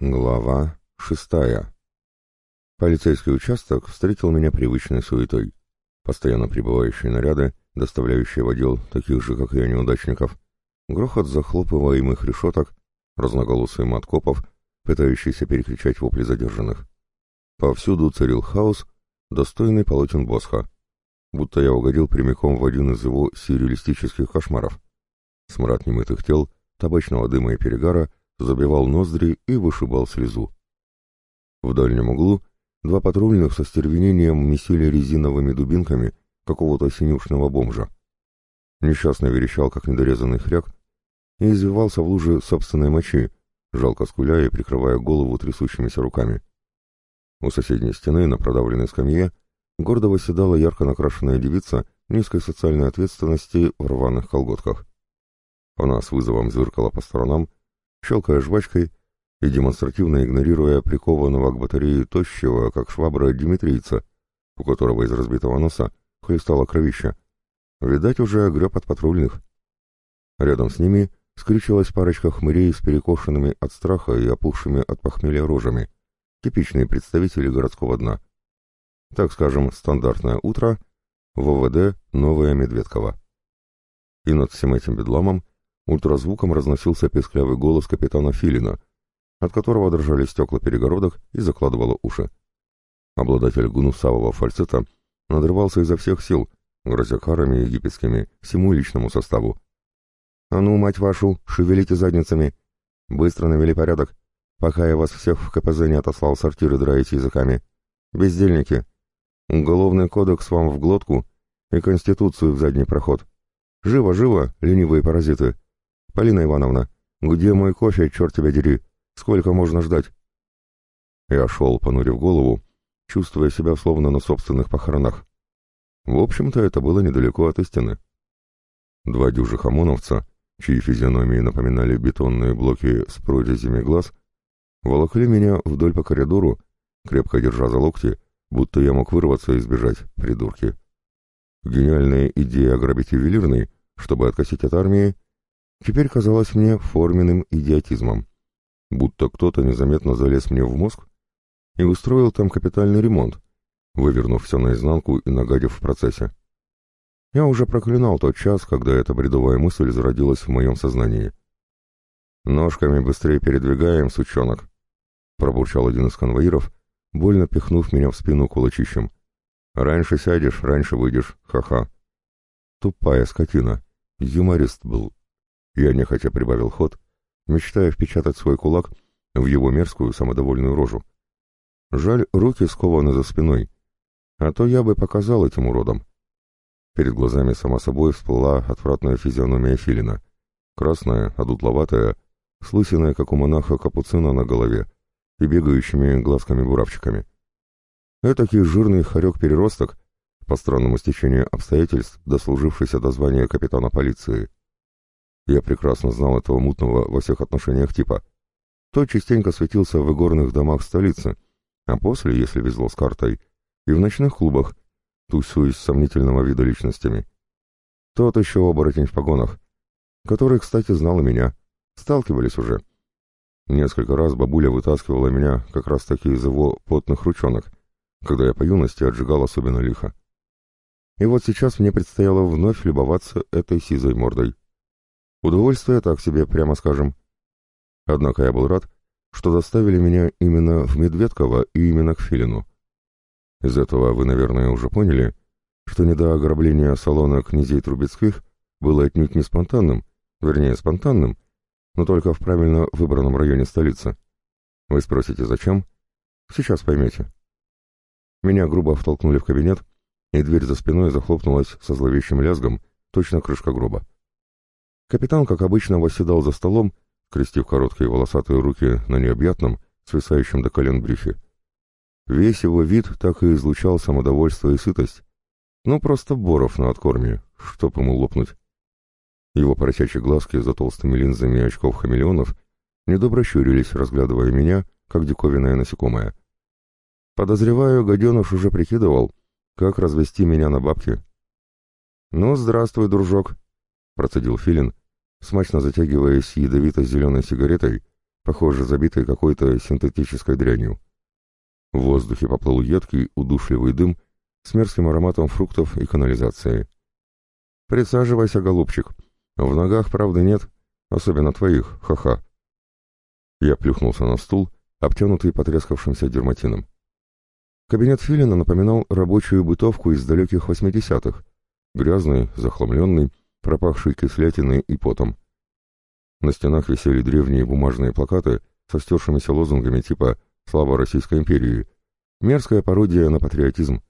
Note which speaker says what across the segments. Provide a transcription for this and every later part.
Speaker 1: Глава шестая. Полицейский участок встретил меня привычной суетой. Постоянно прибывающие наряды, доставляющие в отдел таких же, как и я, неудачников, грохот захлопываемых решеток, разноголосый мат копов, пытающийся перекричать вопли задержанных. Повсюду царил хаос, достойный полотен Босха. Будто я угодил прямиком в один из его сюрреалистических кошмаров. Смрад немытых тел, табачного дыма и перегара — забивал ноздри и вышибал слезу. В дальнем углу два патрульных со стервенением месили резиновыми дубинками какого-то синюшного бомжа. Несчастно верещал, как недорезанный хряк, и извивался в луже собственной мочи, жалко скуляя и прикрывая голову трясущимися руками. У соседней стены на продавленной скамье гордо восседала ярко накрашенная девица низкой социальной ответственности в рваных колготках. Она с вызовом зыркала по сторонам щелкая жвачкой и демонстративно игнорируя прикованного к батарее тощего, как швабра, димитрийца, у которого из разбитого носа хлестало кровище, Видать, уже греб от патрульных. Рядом с ними скрючилась парочка хмырей с перекошенными от страха и опухшими от похмелья рожами, типичные представители городского дна. Так скажем, стандартное утро, ВВД «Новая Медведкова». И над всем этим бедламом Ультразвуком разносился песклявый голос капитана Филина, от которого дрожали стекла перегородок и закладывало уши. Обладатель гнусавого фальцета надрывался изо всех сил, грозя карами египетскими, всему личному составу. «А ну, мать вашу, шевелите задницами! Быстро навели порядок, пока я вас всех в КПЗ не отослал сортиры драить языками. Бездельники! Уголовный кодекс вам в глотку и Конституцию в задний проход. Живо, живо, ленивые паразиты!» «Полина Ивановна, где мой кофе, черт тебя дери? Сколько можно ждать?» Я шел, понурив голову, чувствуя себя словно на собственных похоронах. В общем-то, это было недалеко от истины. Два дюжи хамоновца, чьи физиономии напоминали бетонные блоки с прорезями глаз, волокли меня вдоль по коридору, крепко держа за локти, будто я мог вырваться и сбежать, придурки. Гениальная идея ограбить ювелирный, чтобы откосить от армии, теперь казалось мне форменным идиотизмом. Будто кто-то незаметно залез мне в мозг и устроил там капитальный ремонт, вывернув все наизнанку и нагадив в процессе. Я уже проклинал тот час, когда эта бредовая мысль зародилась в моем сознании. «Ножками быстрее передвигаем, сучонок!» — пробурчал один из конвоиров, больно пихнув меня в спину кулачищем. «Раньше сядешь, раньше выйдешь, ха-ха!» Тупая скотина, юморист был. Я нехотя прибавил ход, мечтая впечатать свой кулак в его мерзкую самодовольную рожу. Жаль, руки скованы за спиной, а то я бы показал этим уродам. Перед глазами сама собой всплыла отвратная физиономия филина. Красная, одутловатая, слысиная, как у монаха капуцина на голове, и бегающими глазками-буравчиками. Этакий жирный хорек-переросток, по странному стечению обстоятельств, дослужившийся до звания капитана полиции. Я прекрасно знал этого мутного во всех отношениях типа. Тот частенько светился в игорных домах столицы, а после, если везло с картой, и в ночных клубах, тусуясь с сомнительного вида личностями. Тот еще оборотень в погонах, который, кстати, знал и меня. Сталкивались уже. Несколько раз бабуля вытаскивала меня как раз-таки из его потных ручонок, когда я по юности отжигал особенно лихо. И вот сейчас мне предстояло вновь любоваться этой сизой мордой. Удовольствие так себе, прямо скажем. Однако я был рад, что заставили меня именно в Медведково и именно к Филину. Из этого вы, наверное, уже поняли, что не до ограбления салона князей Трубецких было отнюдь не спонтанным, вернее, спонтанным, но только в правильно выбранном районе столицы. Вы спросите, зачем? Сейчас поймете. Меня грубо втолкнули в кабинет, и дверь за спиной захлопнулась со зловещим лязгом, точно крышка гроба. Капитан, как обычно, восседал за столом, крестив короткие волосатые руки на необъятном, свисающем до колен брюхе. Весь его вид так и излучал самодовольство и сытость. Ну, просто Боров на откорме, чтоб ему лопнуть. Его поросячьи глазки за толстыми линзами очков хамелеонов недобро щурились, разглядывая меня, как диковинное насекомое. Подозреваю, гаденыш уже прикидывал, как развести меня на бабки. «Ну, здравствуй, дружок», — процедил Филин, смачно затягиваясь ядовито-зеленой сигаретой, похоже, забитой какой-то синтетической дрянью. В воздухе поплыл едкий, удушливый дым с мерзким ароматом фруктов и канализации. «Присаживайся, голубчик. В ногах, правда, нет, особенно твоих, ха-ха». Я плюхнулся на стул, обтянутый потрескавшимся дерматином. Кабинет Филина напоминал рабочую бытовку из далеких восьмидесятых, грязный, захламленный, пропахший кислятиной и потом. На стенах висели древние бумажные плакаты со стершимися лозунгами типа «Слава Российской империи», мерзкая пародия на патриотизм.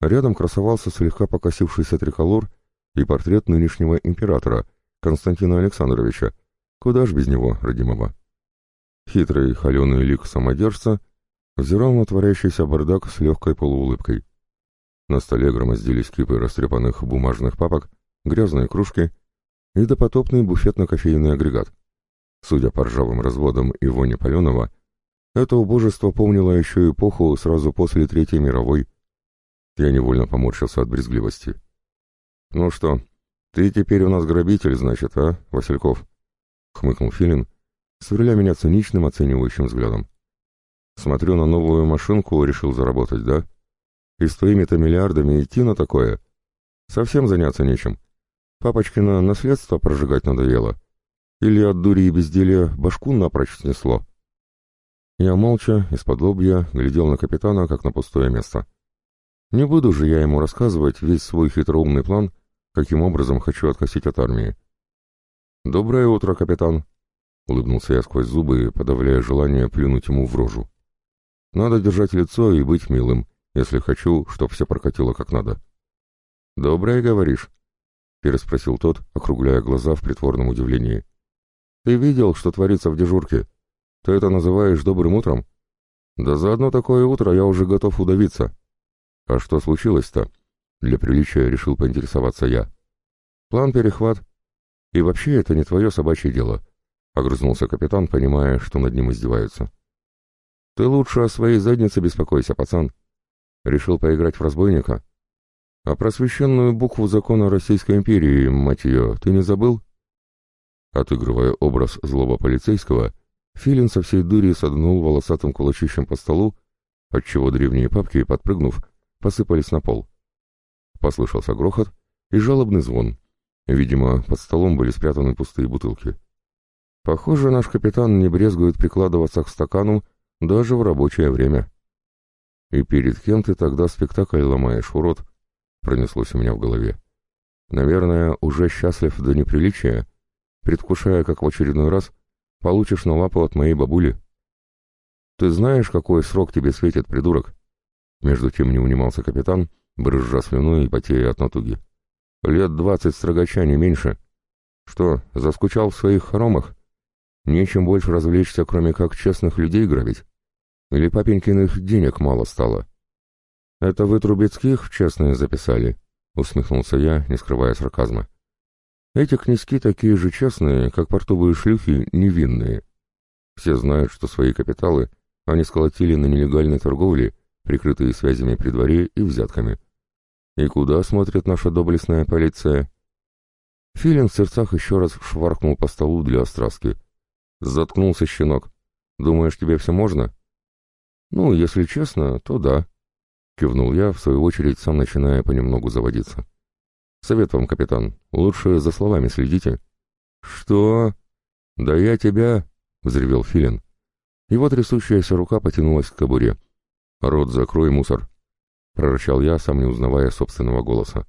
Speaker 1: Рядом красовался слегка покосившийся триколор и портрет нынешнего императора Константина Александровича, куда ж без него, родимого. Хитрый, холеный лик самодержца взирал на творящийся бардак с легкой полуулыбкой. На столе громоздились кипы растрепанных бумажных папок, грязные кружки и допотопный буфетно-кофейный агрегат. Судя по ржавым разводам и воне паленого, это убожество помнило еще эпоху сразу после Третьей мировой. Я невольно поморщился от брезгливости. «Ну что, ты теперь у нас грабитель, значит, а, Васильков?» — хмыкнул Филин, сверля меня циничным оценивающим взглядом. «Смотрю на новую машинку, решил заработать, да? И с твоими-то миллиардами идти на такое? Совсем заняться нечем. Папочкина наследство прожигать надоело. Или от дури и безделия башку напрочь снесло. Я молча, из-под лобья, глядел на капитана, как на пустое место. Не буду же я ему рассказывать весь свой хитроумный план, каким образом хочу откосить от армии. «Доброе утро, капитан!» — улыбнулся я сквозь зубы, подавляя желание плюнуть ему в рожу. «Надо держать лицо и быть милым, если хочу, чтоб все прокатило как надо». «Доброе, говоришь?» — переспросил тот, округляя глаза в притворном удивлении. «Ты видел, что творится в дежурке? Ты это называешь добрым утром? Да за одно такое утро я уже готов удавиться». «А что случилось-то?» — для приличия решил поинтересоваться я. «План перехват. И вообще это не твое собачье дело», — огрызнулся капитан, понимая, что над ним издеваются. «Ты лучше о своей заднице беспокойся, пацан. Решил поиграть в разбойника? А про священную букву закона Российской империи, мать ее, ты не забыл? Отыгрывая образ злоба полицейского, Филин со всей дури согнул волосатым кулачищем по столу, отчего древние папки, подпрыгнув, посыпались на пол. Послышался грохот и жалобный звон. Видимо, под столом были спрятаны пустые бутылки. Похоже, наш капитан не брезгует прикладываться к стакану даже в рабочее время. И перед кем ты тогда спектакль ломаешь, урод? — пронеслось у меня в голове. «Наверное, уже счастлив до неприличия, предвкушая, как в очередной раз получишь на лапу от моей бабули». «Ты знаешь, какой срок тебе светит, придурок?» Между тем не унимался капитан, брызжа слюной и потея от натуги. «Лет двадцать строгача, не меньше. Что, заскучал в своих хоромах? Нечем больше развлечься, кроме как честных людей грабить? Или папенькиных денег мало стало?» «Это вы Трубецких в честные записали?» — усмехнулся я, не скрывая сарказма. «Эти князьки такие же честные, как портовые шлюхи, невинные. Все знают, что свои капиталы они сколотили на нелегальной торговле, прикрытые связями при дворе и взятками. И куда смотрит наша доблестная полиция?» Филин в сердцах еще раз шваркнул по столу для остраски. «Заткнулся, щенок. Думаешь, тебе все можно?» «Ну, если честно, то да», кивнул я, в свою очередь сам начиная понемногу заводиться. «Совет вам, капитан, лучше за словами следите». «Что?» «Да я тебя...» — взревел Филин. Его трясущаяся рука потянулась к кобуре. «Рот закрой, мусор!» — прорычал я, сам не узнавая собственного голоса.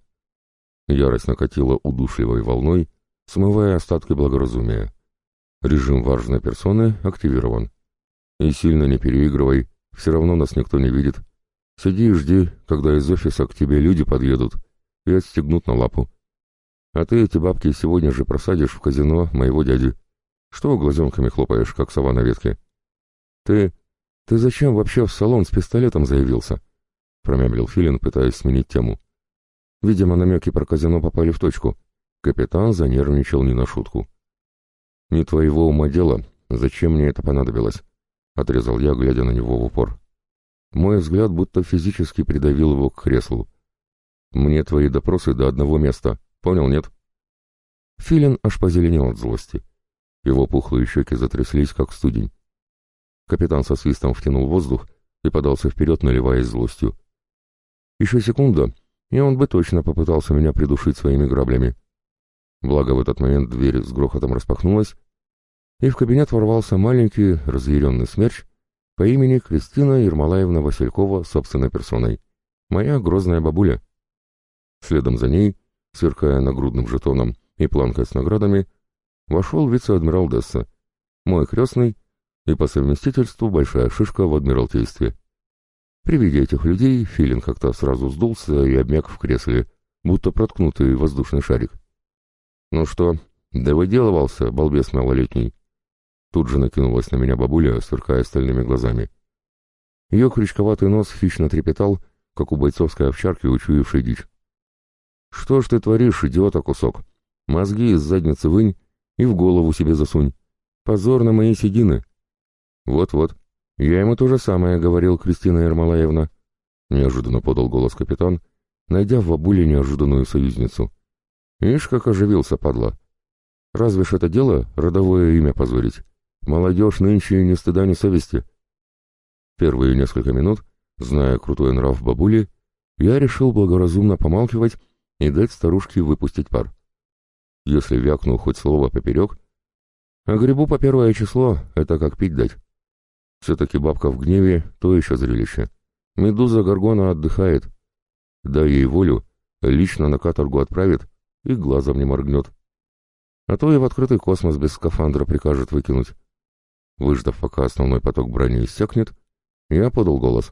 Speaker 1: Ярость накатила удушливой волной, смывая остатки благоразумия. Режим важной персоны активирован. «И сильно не переигрывай, все равно нас никто не видит», Сиди и жди, когда из офиса к тебе люди подъедут и отстегнут на лапу. А ты эти бабки сегодня же просадишь в казино моего дяди. Что глазенками хлопаешь, как сова на ветке? Ты... ты зачем вообще в салон с пистолетом заявился? Промямлил Филин, пытаясь сменить тему. Видимо, намеки про казино попали в точку. Капитан занервничал не на шутку. «Не твоего ума дело. Зачем мне это понадобилось?» — отрезал я, глядя на него в упор. Мой взгляд будто физически придавил его к креслу. «Мне твои допросы до одного места. Понял, нет?» Филин аж позеленел от злости. Его пухлые щеки затряслись, как студень. Капитан со свистом втянул воздух и подался вперед, наливаясь злостью. Еще секунда, и он бы точно попытался меня придушить своими граблями. Благо в этот момент дверь с грохотом распахнулась, и в кабинет ворвался маленький, разъяренный смерч, по имени Кристина Ермолаевна Василькова собственной персоной. Моя грозная бабуля. Следом за ней, сверкая нагрудным жетоном и планкой с наградами, вошел вице-адмирал Десса, мой крестный и по совместительству большая шишка в Адмиралтействе. При виде этих людей Филин как-то сразу сдулся и обмяк в кресле, будто проткнутый воздушный шарик. «Ну что, довыделывался, балбес малолетний?» Тут же накинулась на меня бабуля, сверкая стальными глазами. Ее крючковатый нос хищно трепетал, как у бойцовской овчарки, учуявшей дичь. «Что ж ты творишь, идиота кусок? Мозги из задницы вынь и в голову себе засунь. Позор на мои седины!» «Вот-вот, я ему то же самое говорил, Кристина Ермолаевна», — неожиданно подал голос капитан, найдя в бабуле неожиданную союзницу. «Ишь, как оживился, падла! Разве ж это дело родовое имя позорить?» Молодежь нынче не стыда, ни совести. Первые несколько минут, зная крутой нрав бабули, я решил благоразумно помалкивать и дать старушке выпустить пар. Если вякну хоть слово поперек, а грибу по первое число — это как пить дать. Все-таки бабка в гневе — то еще зрелище. Медуза Гаргона отдыхает. Дай ей волю, лично на каторгу отправит и глазом не моргнет. А то и в открытый космос без скафандра прикажет выкинуть. Выждав, пока основной поток брони иссякнет, я подал голос.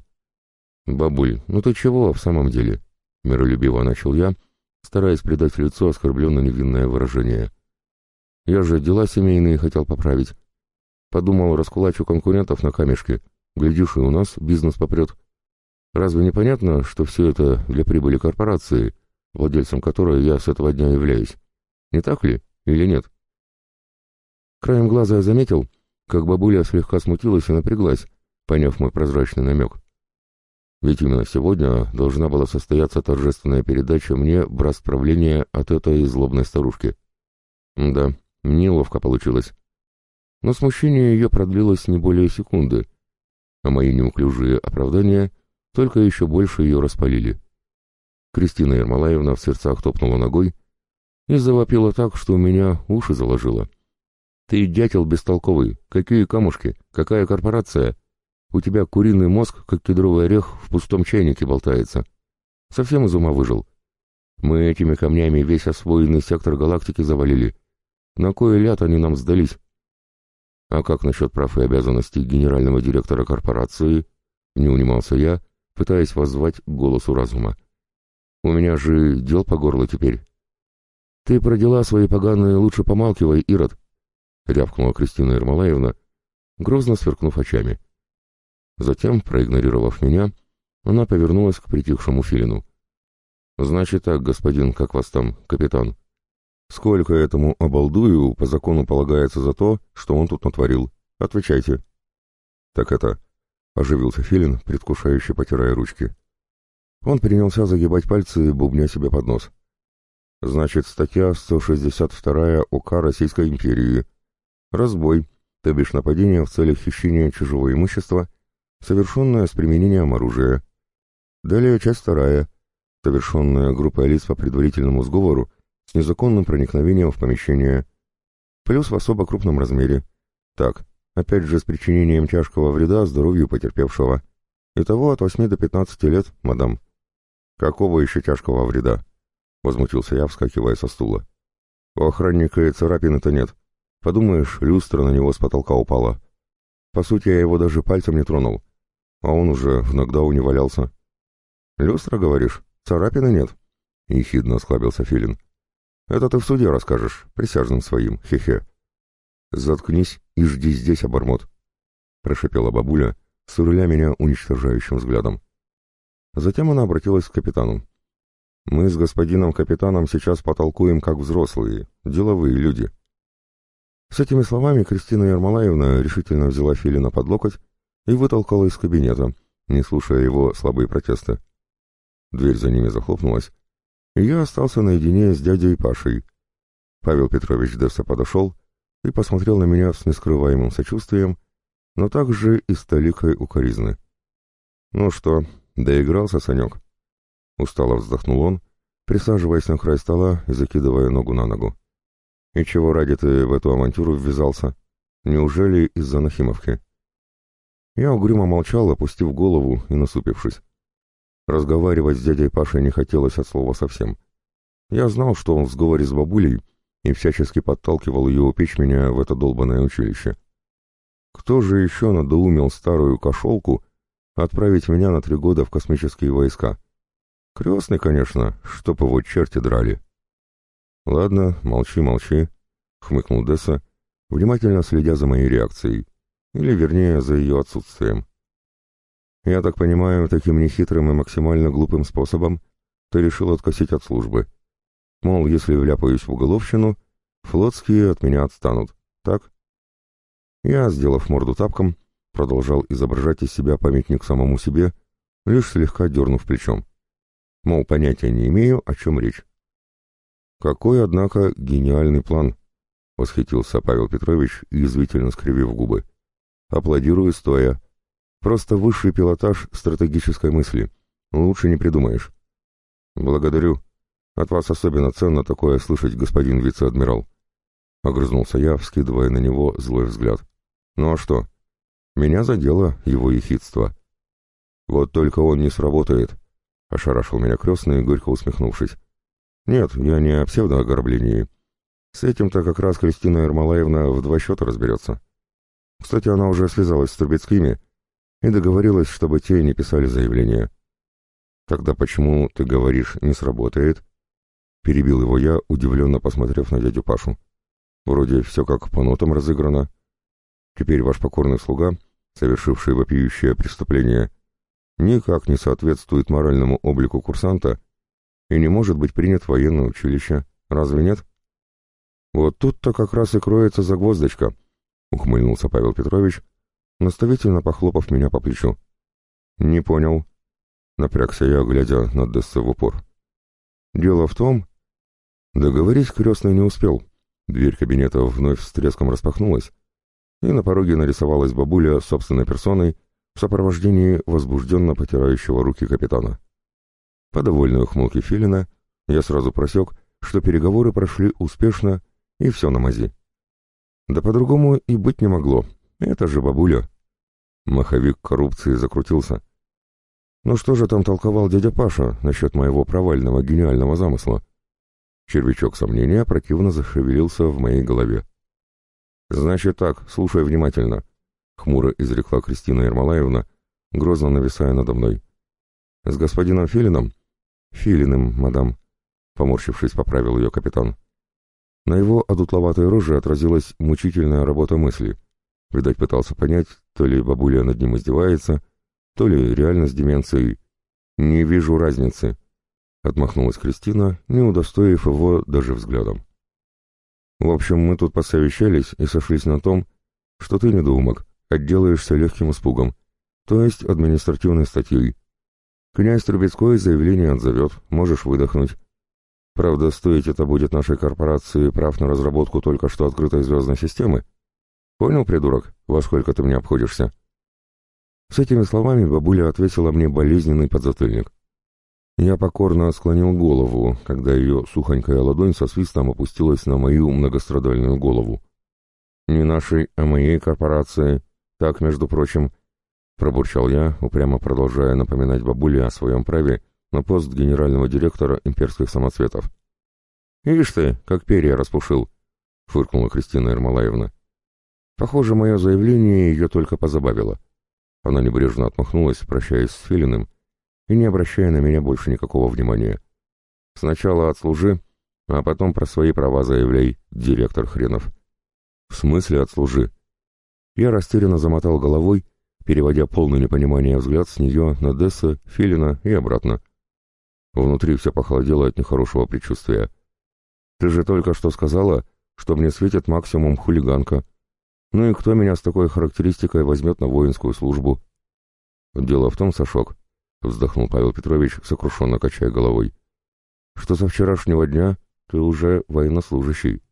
Speaker 1: «Бабуль, ну ты чего в самом деле?» — миролюбиво начал я, стараясь придать лицу оскорбленно-невинное выражение. «Я же дела семейные хотел поправить. Подумал, раскулачу конкурентов на камешке. Глядишь, и у нас бизнес попрет. Разве не понятно, что все это для прибыли корпорации, владельцем которой я с этого дня являюсь? Не так ли? Или нет?» Краем глаза я заметил — как бабуля слегка смутилась и напряглась, поняв мой прозрачный намек. Ведь именно сегодня должна была состояться торжественная передача мне брас правления от этой злобной старушки. Да, неловко получилось. Но смущение ее продлилось не более секунды, а мои неуклюжие оправдания только еще больше ее распалили. Кристина Ермолаевна в сердцах топнула ногой и завопила так, что у меня уши заложило. «Ты дятел бестолковый! Какие камушки! Какая корпорация! У тебя куриный мозг, как кедровый орех, в пустом чайнике болтается! Совсем из ума выжил! Мы этими камнями весь освоенный сектор галактики завалили! На кое ляд они нам сдались!» «А как насчет прав и обязанностей генерального директора корпорации?» — не унимался я, пытаясь воззвать к голосу разума. «У меня же дел по горло теперь». «Ты про дела свои поганые лучше помалкивай, Ирод», рявкнула Кристина Ермолаевна, грозно сверкнув очами. Затем, проигнорировав меня, она повернулась к притихшему филину. «Значит так, господин, как вас там, капитан? Сколько этому обалдую по закону полагается за то, что он тут натворил? Отвечайте». «Так это...» — оживился филин, предвкушающе потирая ручки. Он принялся загибать пальцы, бубня себе под нос. «Значит, статья 162 УК Российской империи», Разбой, то бишь нападение в целях хищения чужого имущества, совершенное с применением оружия. Далее часть вторая, совершенная группой лиц по предварительному сговору с незаконным проникновением в помещение. Плюс в особо крупном размере. Так, опять же с причинением тяжкого вреда здоровью потерпевшего. Итого от 8 до 15 лет, мадам. Какого еще тяжкого вреда? Возмутился я, вскакивая со стула. У охранника и царапины-то нет. Подумаешь, люстра на него с потолка упала. По сути, я его даже пальцем не тронул, а он уже в нокдауне валялся. «Люстра, говоришь? Царапины нет?» — ехидно осклабился Филин. «Это ты в суде расскажешь, присяжным своим, хе-хе». «Заткнись и жди здесь, обормот», — прошепела бабуля, суруля меня уничтожающим взглядом. Затем она обратилась к капитану. «Мы с господином капитаном сейчас потолкуем как взрослые, деловые люди». С этими словами Кристина Ермолаевна решительно взяла Филина под локоть и вытолкала из кабинета, не слушая его слабые протесты. Дверь за ними захлопнулась, и я остался наедине с дядей Пашей. Павел Петрович Десса подошел и посмотрел на меня с нескрываемым сочувствием, но также и с толикой укоризны. «Ну что, доигрался, Санек?» Устало вздохнул он, присаживаясь на край стола и закидывая ногу на ногу. И чего ради ты в эту авантюру ввязался? Неужели из-за Нахимовки? Я угрюмо молчал, опустив голову и насупившись. Разговаривать с дядей Пашей не хотелось от слова совсем. Я знал, что он в сговоре с бабулей и всячески подталкивал ее упечь меня в это долбанное училище. Кто же еще надоумил старую кошелку отправить меня на три года в космические войска? Крестный, конечно, чтоб его черти драли. «Ладно, молчи, молчи», — хмыкнул Десса, внимательно следя за моей реакцией, или, вернее, за ее отсутствием. «Я так понимаю, таким нехитрым и максимально глупым способом ты решил откосить от службы. Мол, если вляпаюсь в уголовщину, флотские от меня отстанут, так?» Я, сделав морду тапком, продолжал изображать из себя памятник самому себе, лишь слегка дернув плечом. Мол, понятия не имею, о чем речь. Какой, однако, гениальный план! — восхитился Павел Петрович, язвительно скривив губы. — Аплодирую стоя. Просто высший пилотаж стратегической мысли. Лучше не придумаешь. — Благодарю. От вас особенно ценно такое слышать, господин вице-адмирал. — огрызнулся я, вскидывая на него злой взгляд. «Ну а что? Меня задело его ехидство». «Вот только он не сработает», — ошарашил меня крестный, горько усмехнувшись. Нет, я не о псевдоогорблении. С этим-то как раз Кристина Ермолаевна в два счета разберется. Кстати, она уже связалась с Трубецкими и договорилась, чтобы те не писали заявление. Тогда почему, ты говоришь, не сработает? Перебил его я, удивленно посмотрев на дядю Пашу. Вроде все как по нотам разыграно. Теперь ваш покорный слуга, совершивший вопиющее преступление, никак не соответствует моральному облику курсанта, и не может быть принят в военное училище. Разве нет? Вот тут-то как раз и кроется загвоздочка, — ухмыльнулся Павел Петрович, наставительно похлопав меня по плечу. Не понял, — напрягся я, глядя на Десса в упор. Дело в том... Договорить крестный не успел. Дверь кабинета вновь с треском распахнулась, и на пороге нарисовалась бабуля собственной персоной в сопровождении возбужденно потирающего руки капитана. По довольной ухмылке Филина я сразу просек, что переговоры прошли успешно и все на мази. Да по-другому и быть не могло. Это же бабуля. Маховик коррупции закрутился. Ну что же там толковал дядя Паша насчет моего провального гениального замысла? Червячок сомнения противно зашевелился в моей голове. «Значит так, слушай внимательно», — хмуро изрекла Кристина Ермолаевна, грозно нависая надо мной. «С господином Филином «Филиным, мадам», — поморщившись, поправил ее капитан. На его одутловатой роже отразилась мучительная работа мысли. Видать, пытался понять, то ли бабуля над ним издевается, то ли реально с деменцией. «Не вижу разницы», — отмахнулась Кристина, не удостоив его даже взглядом. «В общем, мы тут посовещались и сошлись на том, что ты недоумок, отделаешься легким испугом, то есть административной статьей, Князь Трубецкой заявление отзовет, можешь выдохнуть. Правда, стоить это будет нашей корпорации прав на разработку только что открытой звездной системы. Понял, придурок, во сколько ты мне обходишься? С этими словами бабуля ответила мне болезненный подзатыльник. Я покорно склонил голову, когда ее сухонькая ладонь со свистом опустилась на мою многострадальную голову. Не нашей, а моей корпорации. Так, между прочим, Пробурчал я, упрямо продолжая напоминать бабуле о своем праве на пост генерального директора имперских самоцветов. «Ишь ты, как перья распушил!» — фыркнула Кристина Ермолаевна. Похоже, мое заявление ее только позабавило. Она небрежно отмахнулась, прощаясь с Филиным, и не обращая на меня больше никакого внимания. «Сначала отслужи, а потом про свои права заявляй, директор хренов». «В смысле отслужи?» Я растерянно замотал головой переводя полное непонимание взгляд с нее на Десса, Филина и обратно. Внутри все похолодело от нехорошего предчувствия. «Ты же только что сказала, что мне светит максимум хулиганка. Ну и кто меня с такой характеристикой возьмет на воинскую службу?» «Дело в том, Сашок», — вздохнул Павел Петрович, сокрушенно качая головой, — «что со вчерашнего дня ты уже военнослужащий».